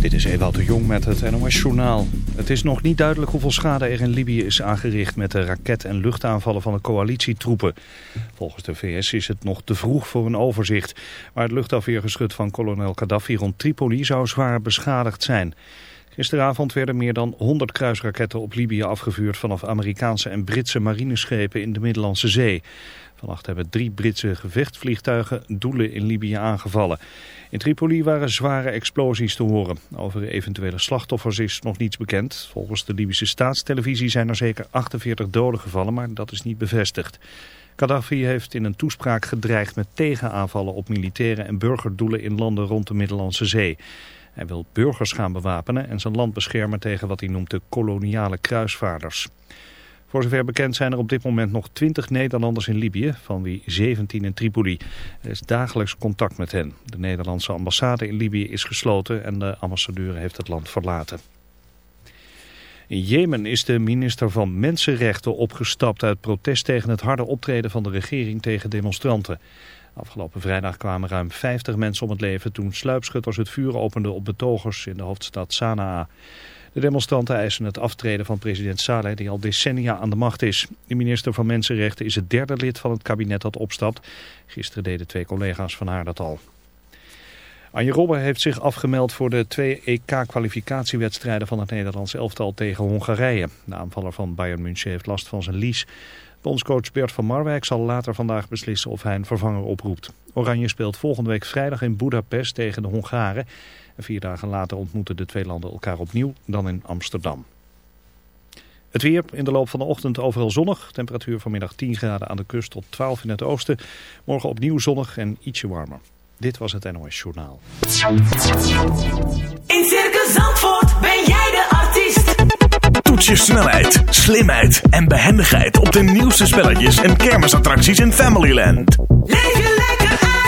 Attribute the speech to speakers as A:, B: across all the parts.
A: Dit is Ewout de Jong met het NOS-journaal. Het is nog niet duidelijk hoeveel schade er in Libië is aangericht met de raket- en luchtaanvallen van de coalitietroepen. Volgens de VS is het nog te vroeg voor een overzicht. Maar het luchtafweergeschut van kolonel Gaddafi rond Tripoli zou zwaar beschadigd zijn. Gisteravond werden meer dan 100 kruisraketten op Libië afgevuurd vanaf Amerikaanse en Britse marineschepen in de Middellandse Zee. Vannacht hebben drie Britse gevechtsvliegtuigen doelen in Libië aangevallen. In Tripoli waren zware explosies te horen. Over eventuele slachtoffers is nog niets bekend. Volgens de Libische staatstelevisie zijn er zeker 48 doden gevallen, maar dat is niet bevestigd. Gaddafi heeft in een toespraak gedreigd met tegenaanvallen op militaire en burgerdoelen in landen rond de Middellandse Zee. Hij wil burgers gaan bewapenen en zijn land beschermen tegen wat hij noemt de koloniale kruisvaarders. Voor zover bekend zijn er op dit moment nog 20 Nederlanders in Libië, van wie 17 in Tripoli. Er is dagelijks contact met hen. De Nederlandse ambassade in Libië is gesloten en de ambassadeur heeft het land verlaten. In Jemen is de minister van Mensenrechten opgestapt uit protest tegen het harde optreden van de regering tegen demonstranten. Afgelopen vrijdag kwamen ruim 50 mensen om het leven toen sluipschutters het vuur openden op betogers in de hoofdstad Sanaa. De demonstranten eisen het aftreden van president Saleh die al decennia aan de macht is. De minister van Mensenrechten is het derde lid van het kabinet dat opstapt. Gisteren deden twee collega's van haar dat al. Anje Robben heeft zich afgemeld voor de twee EK-kwalificatiewedstrijden van het Nederlands elftal tegen Hongarije. De aanvaller van Bayern München heeft last van zijn lies. Bondscoach Bert van Marwijk zal later vandaag beslissen of hij een vervanger oproept. Oranje speelt volgende week vrijdag in Budapest tegen de Hongaren. En vier dagen later ontmoeten de twee landen elkaar opnieuw, dan in Amsterdam. Het weer in de loop van de ochtend overal zonnig. Temperatuur vanmiddag 10 graden aan de kust tot 12 in het oosten. Morgen opnieuw zonnig en ietsje warmer. Dit was het NOS Journaal.
B: In Circus Zandvoort ben jij de artiest.
C: Toets je snelheid, slimheid en behendigheid op de nieuwste spelletjes en kermisattracties in Familyland.
B: Leef je lekker uit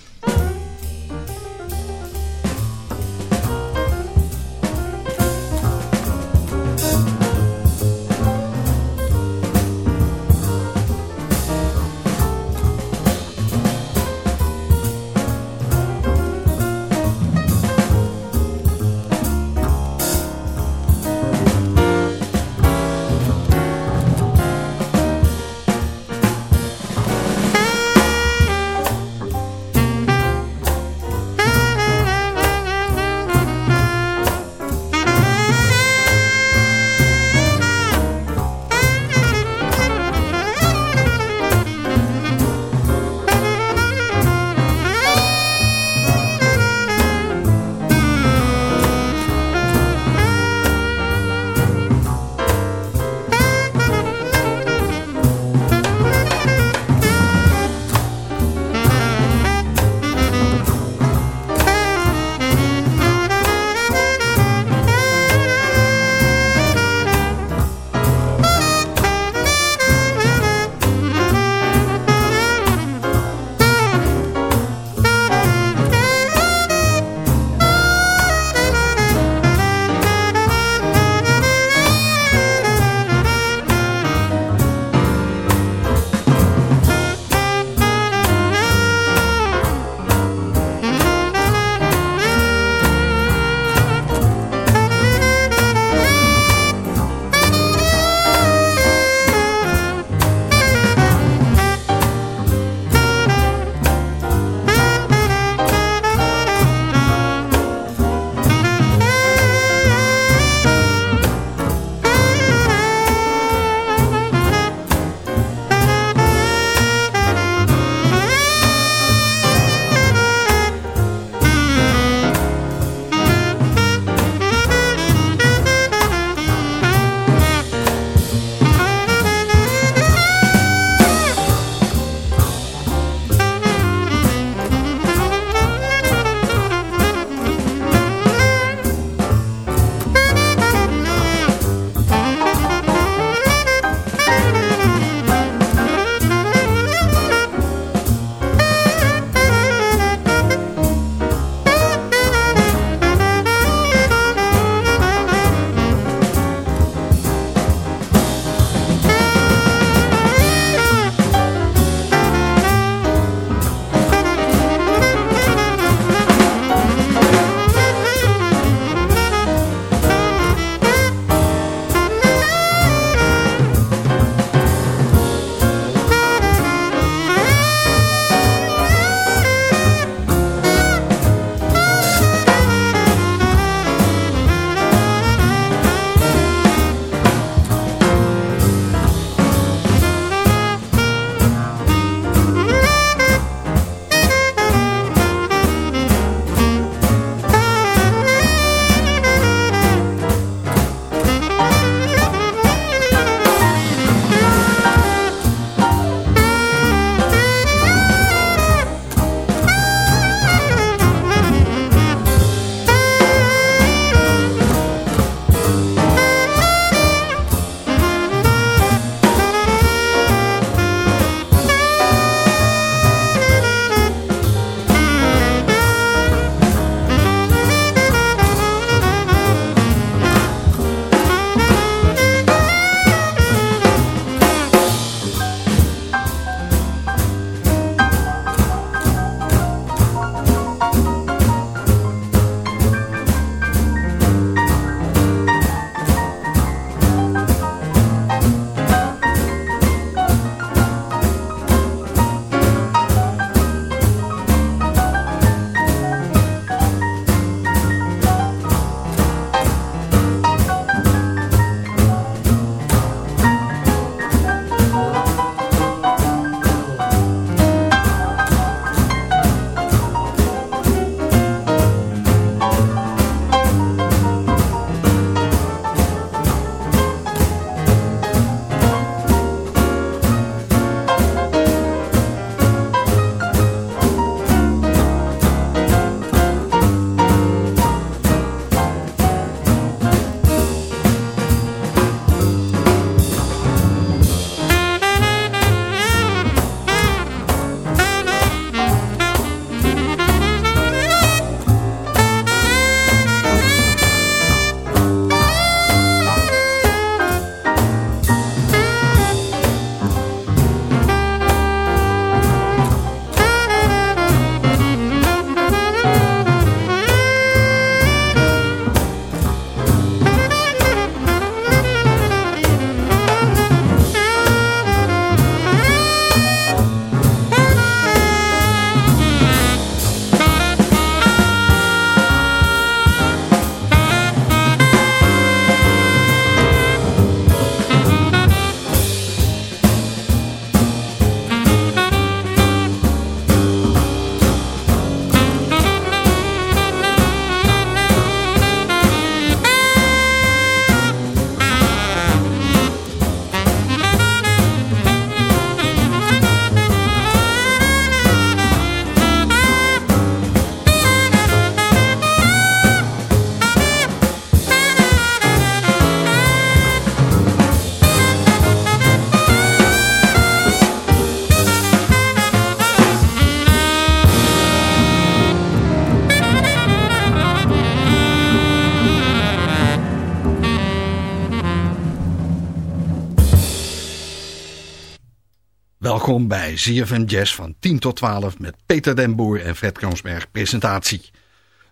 D: Welkom bij ZFM Jazz van 10 tot 12 met Peter den Boer en Fred Kroonsberg presentatie.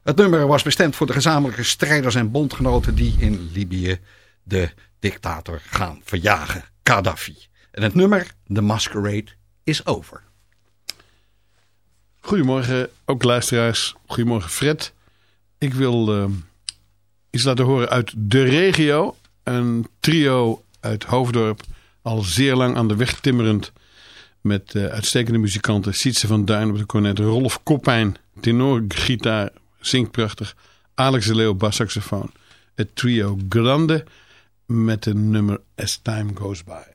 D: Het nummer was bestemd voor de gezamenlijke strijders en bondgenoten die in Libië de dictator gaan verjagen, Gaddafi. En het nummer, The Masquerade, is over.
E: Goedemorgen, ook luisteraars. Goedemorgen Fred. Ik wil uh, iets laten horen uit de regio. Een trio uit Hoofddorp, al zeer lang aan de weg timmerend. Met uh, uitstekende muzikanten. Sietse van Duin op de cornet. Rolf Koppijn, tenorgitaar, zingt prachtig. Alex de Leeuw, bassaxofoon. Het trio Grande met het nummer As Time Goes By.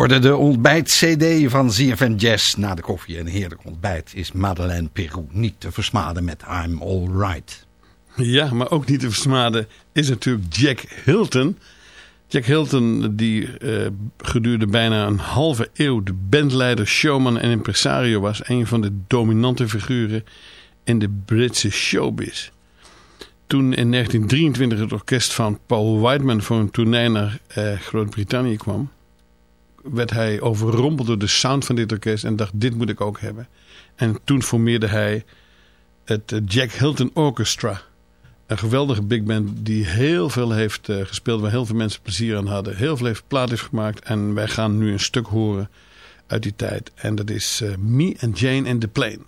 D: Hoorde de ontbijt-cd van ZFM Jazz. Na de koffie en heerlijk ontbijt is Madeleine Peru niet te versmaden met I'm Alright.
F: Ja, maar ook niet te versmaden is natuurlijk Jack Hilton. Jack Hilton die eh, gedurende bijna een halve eeuw de bandleider, showman en impresario was. Een van de dominante figuren in de Britse showbiz. Toen in 1923 het orkest van Paul Whiteman voor een tournee naar eh, Groot-Brittannië kwam... werd hij overrompeld door de sound van dit orkest en dacht dit moet ik ook hebben. En toen formeerde hij het Jack Hilton Orchestra... Een geweldige big band die heel veel heeft eh, gespeeld. Waar heel veel mensen plezier aan hadden. Heel veel heeft plaat heeft gemaakt. En wij gaan nu een stuk horen uit die tijd. En dat is eh, Me and Jane in the Plane.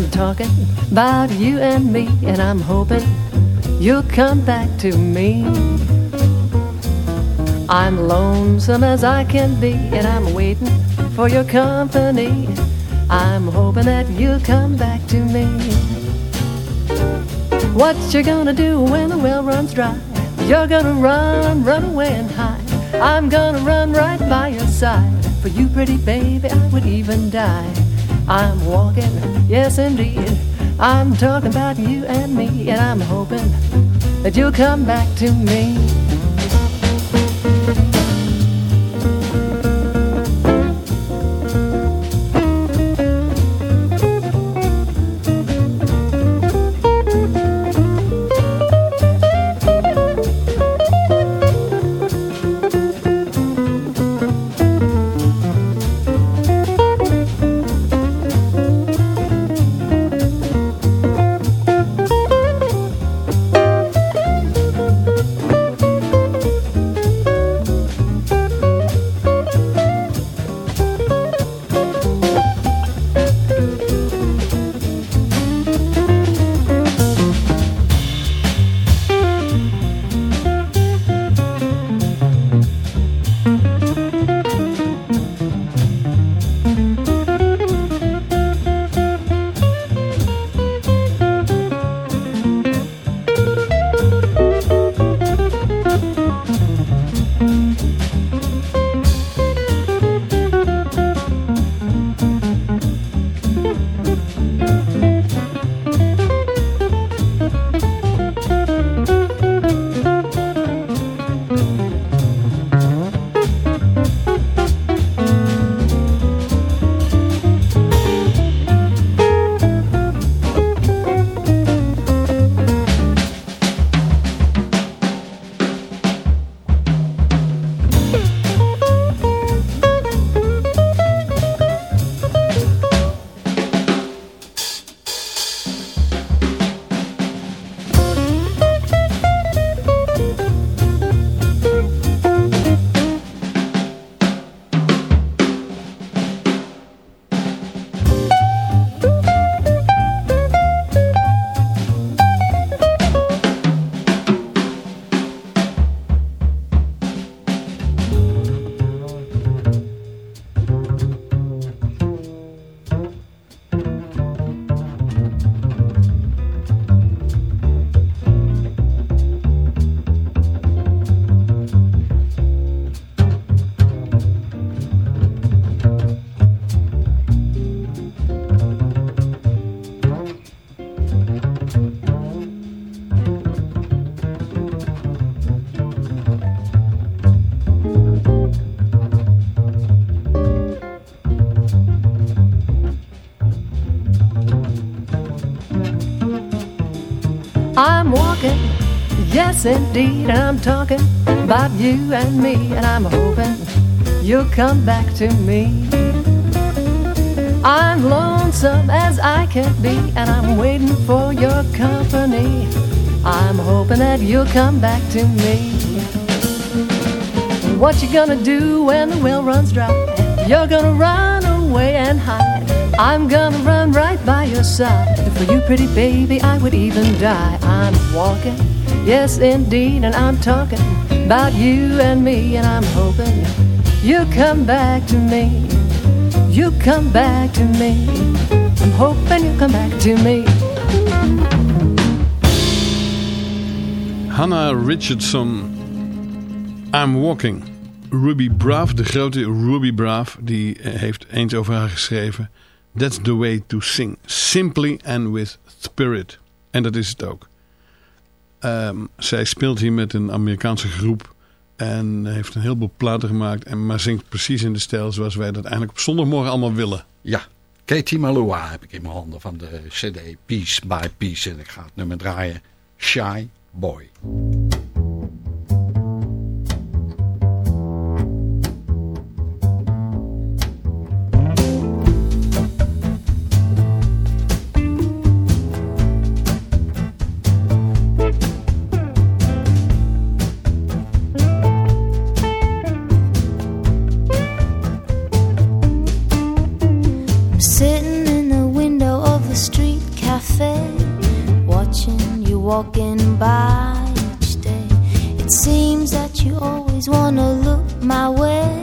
G: I'm talking about you and me, and I'm hoping you'll come back to me. I'm lonesome as I can be, and I'm waiting for your company. I'm hoping that you'll come back to me. What you gonna do when the well runs dry? You're gonna run, run away and hide. I'm gonna run right by your side. For you, pretty baby, I would even die. I'm walking, yes indeed. I'm talking about you and me, and I'm hoping that you'll come back to me. Yes indeed, I'm talking about you and me, and I'm hoping you'll come back to me. I'm lonesome as I can be, and I'm waiting for your company. I'm hoping that you'll come back to me. What you gonna do when the well runs dry? You're gonna run away and hide. I'm gonna run right by your side. For you, pretty baby, I would even die. I'm walking, yes indeed, and I'm talking about you and me, and I'm hoping you come back to me. You come back to me. I'm hoping you come back to me.
F: Hannah Richardson, I'm Walking. Ruby Braff, de grote Ruby Braff, die eh, heeft eens over haar geschreven. That's the way to sing. Simply and with spirit. En dat is het ook. Ehm, zij speelt hier met een Amerikaanse groep. En heeft een heleboel platen gemaakt. En maar zingt precies in de stijl zoals wij dat eigenlijk op zondagmorgen allemaal willen.
D: Ja, Katie Malua heb ik in mijn handen van de cd Piece by Piece. En ik ga het nummer draaien. Shy Boy.
H: walking by each day. It seems that you always wanna look my way.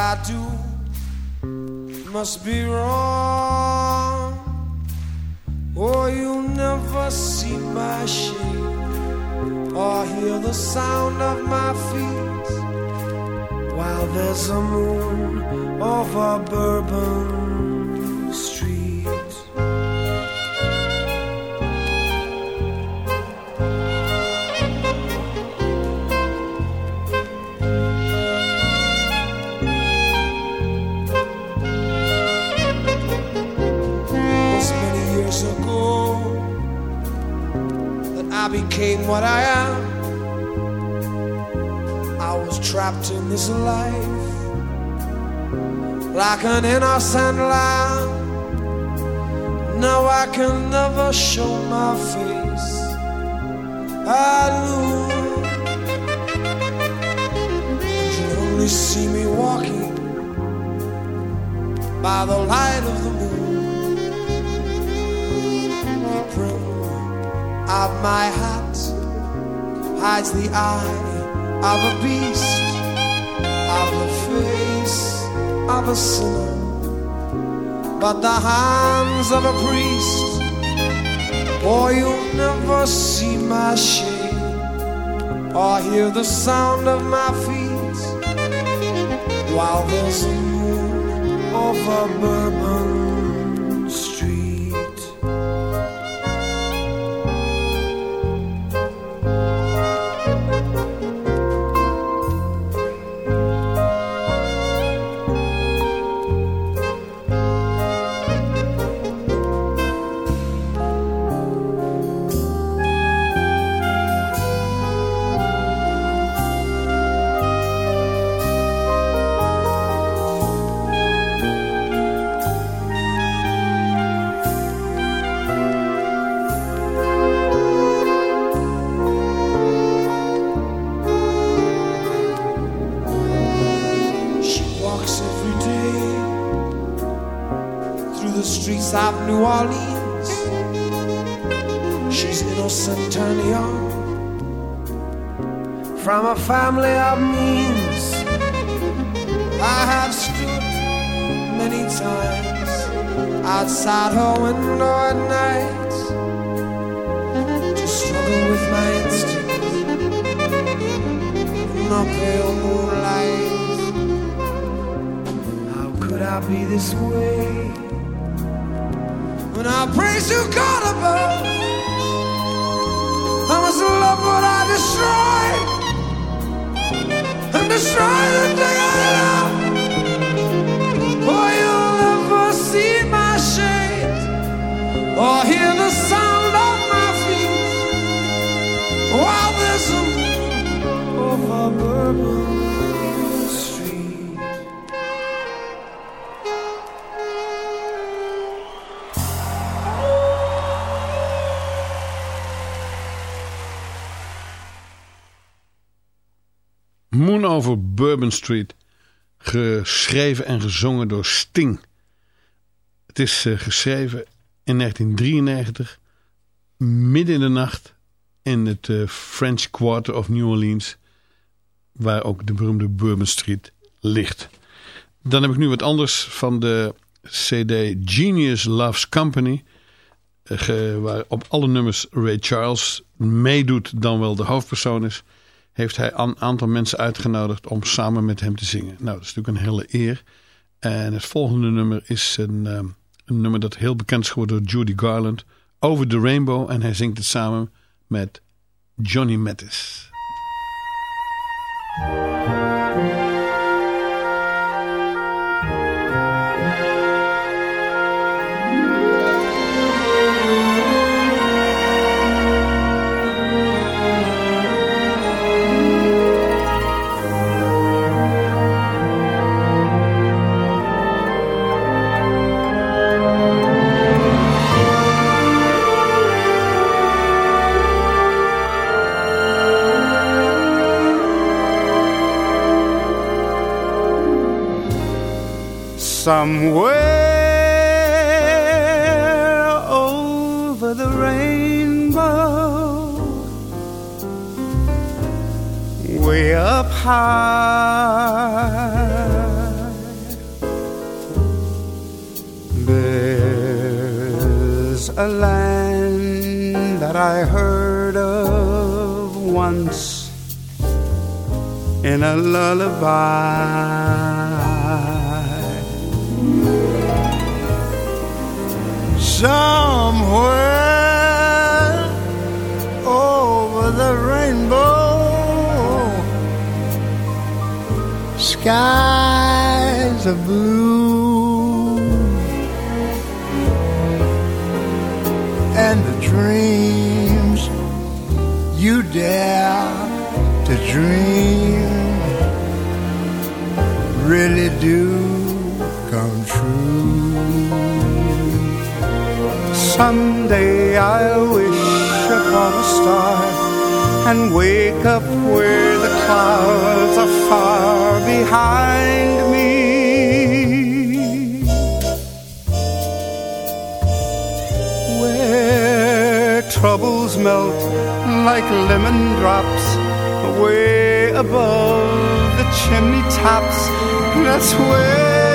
H: I do
I: must be wrong. Oh, or you'll never see my shape or hear the sound of my feet while there's a moon over Bourbon. became what I am. I was trapped in this life like an innocent lamb. Now I can never show my face. I lose. You only see me walking by the light of the moon of my heart hides the eye of a beast, of the face of a sinner, but the hands of a priest. Boy, you'll never see my shade or hear the sound of my feet while there's a moon over Burma. From a family of means. I have stood many times outside her window at night to struggle with my instincts in the pale moonlight. How could I be this way when I praise you, God above? I must love what I destroy and destroy Bourbon Street.
F: Geschreven en gezongen door Sting. Het is eh, geschreven in 1993. Midden in de nacht. In het eh, French Quarter of New Orleans. Waar ook de beroemde Bourbon Street ligt. Dan heb ik nu wat anders van de CD Genius Loves Company. eh, waar op alle nummers Ray Charles meedoet, dan wel de hoofdpersoon is heeft hij een aantal mensen uitgenodigd om samen met hem te zingen. Nou, dat is natuurlijk een hele eer. En het volgende nummer is een, ehm, een nummer dat heel bekend is geworden door Judy Garland. Over the Rainbow. En hij zingt het samen met Johnny Mattis.
J: Lullaby. Somewhere over the rainbow, skies are blue, and the dreams you dare to dream I'll wish upon a star and wake up where the clouds are far behind me. Where troubles melt like lemon drops way above the chimney tops. That's where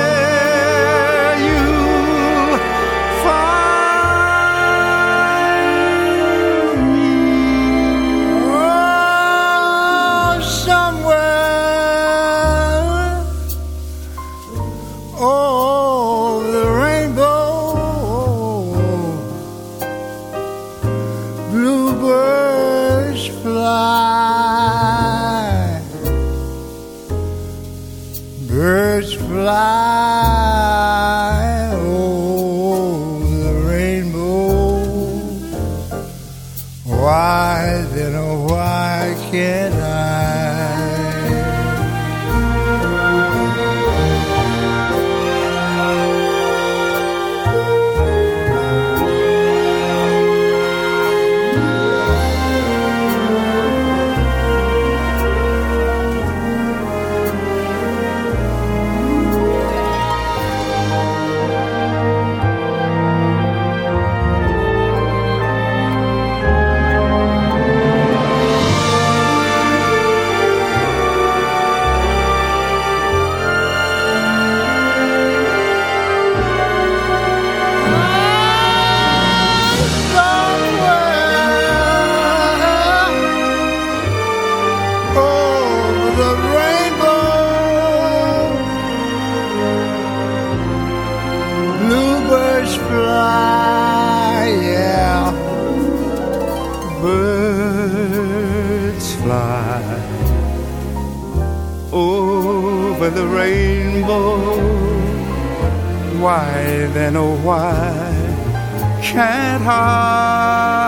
J: over the rainbow. Why then, oh, why can't I?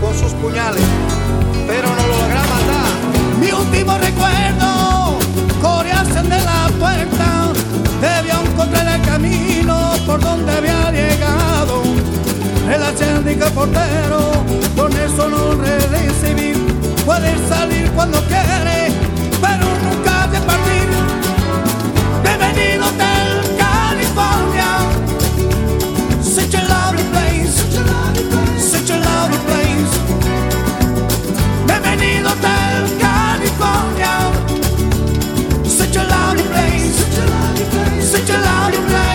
K: Con sus puñales, pero no lo logra matar.
I: Mi último recuerdo, corearse de la puerta, debió encontrar el camino por donde había llegado. El acérdico portero, con eso no recibir, puede salir cuando quiere, pero all your life.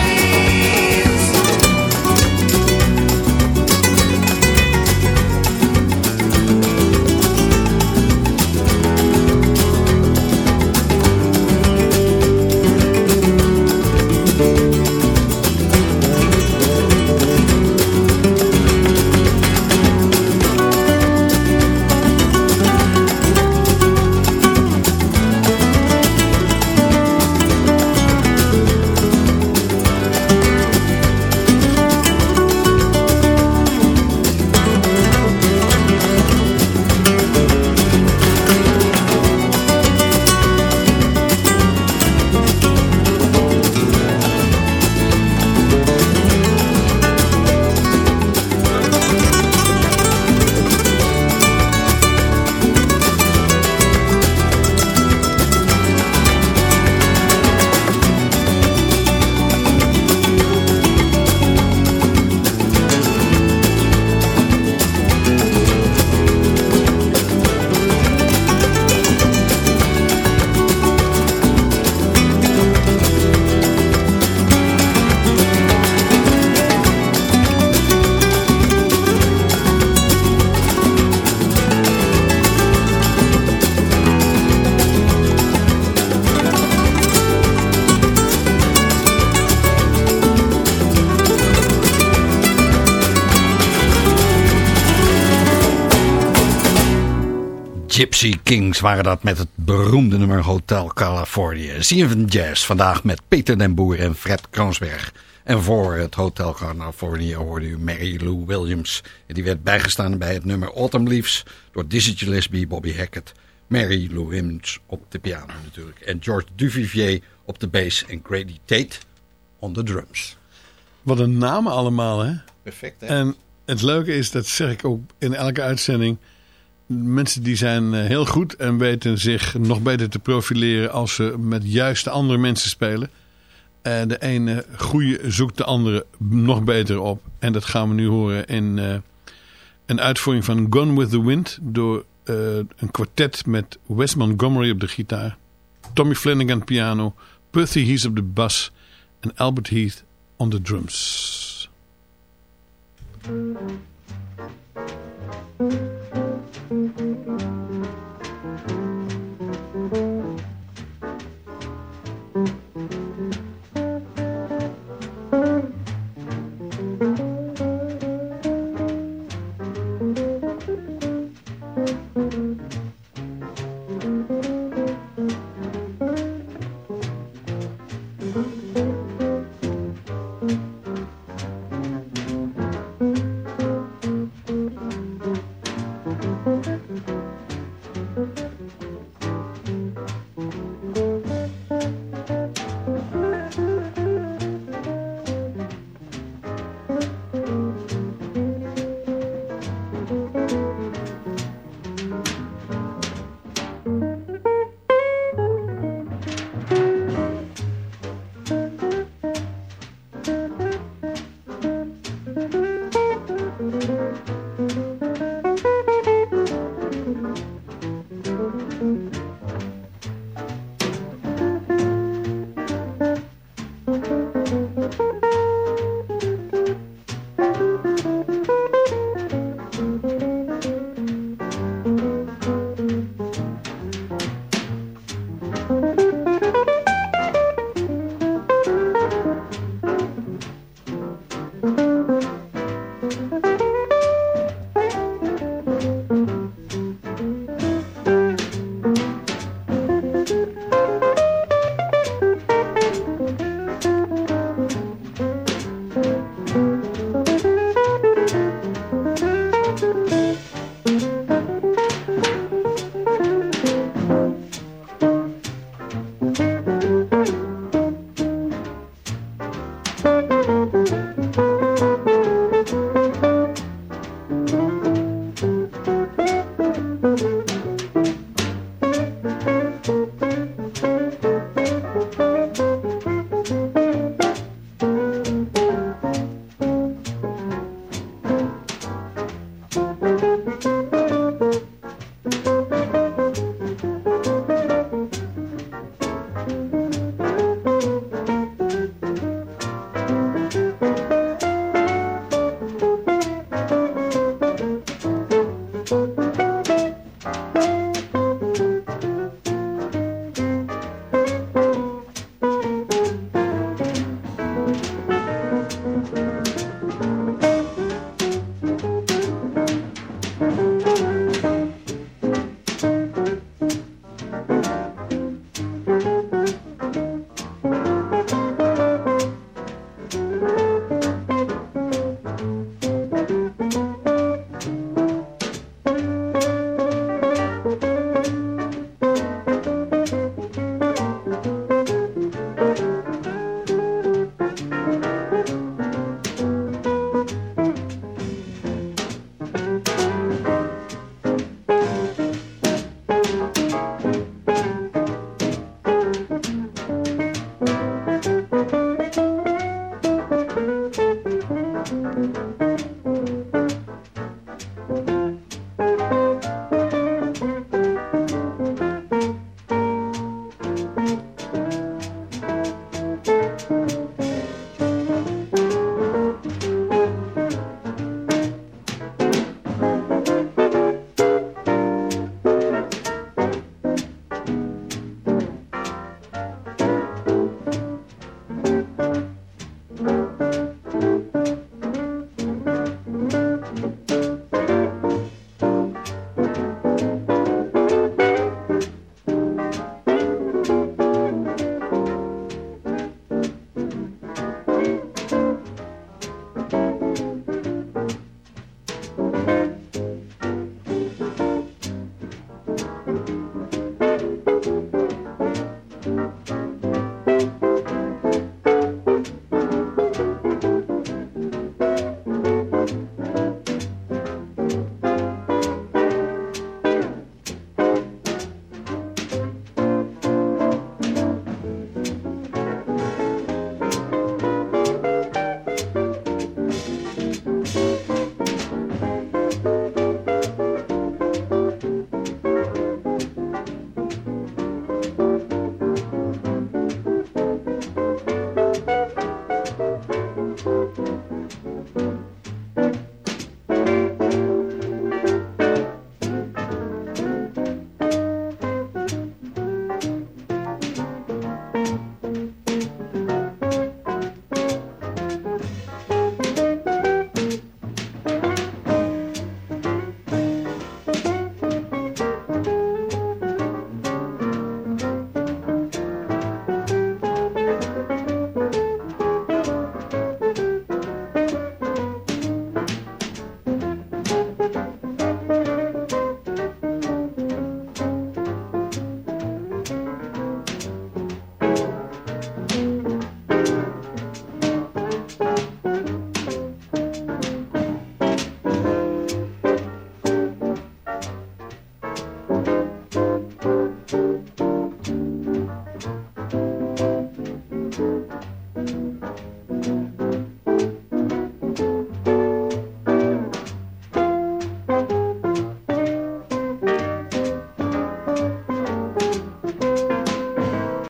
D: Gypsy Kings waren dat met het beroemde nummer Hotel California. CFN Jazz vandaag met Peter den Boer en Fred Kroonsberg. En voor het Hotel California hoorde u Mary Lou Williams. En die werd bijgestaan bij het nummer Autumn Leaves door Dizzy Gillespie, Bobby Hackett. Mary Lou Williams op de piano natuurlijk. En George Duvivier op de bass en Grady Tate on de drums.
F: Wat een namen allemaal, hè?
D: Perfect, hè?
F: En het leuke is, dat zeg ik ook in elke uitzending... mensen die zijn eh, heel goed en weten zich nog beter te profileren... als ze met juiste andere mensen spelen. Eh, de ene goede zoekt de andere nog beter op. En dat gaan we nu horen in eh, een uitvoering van Gone with the Wind door een kwartet met Wes Montgomery op de gitaar, Tommy Flanagan piano, Percy Heath op de bas en Albert Heath on the drums.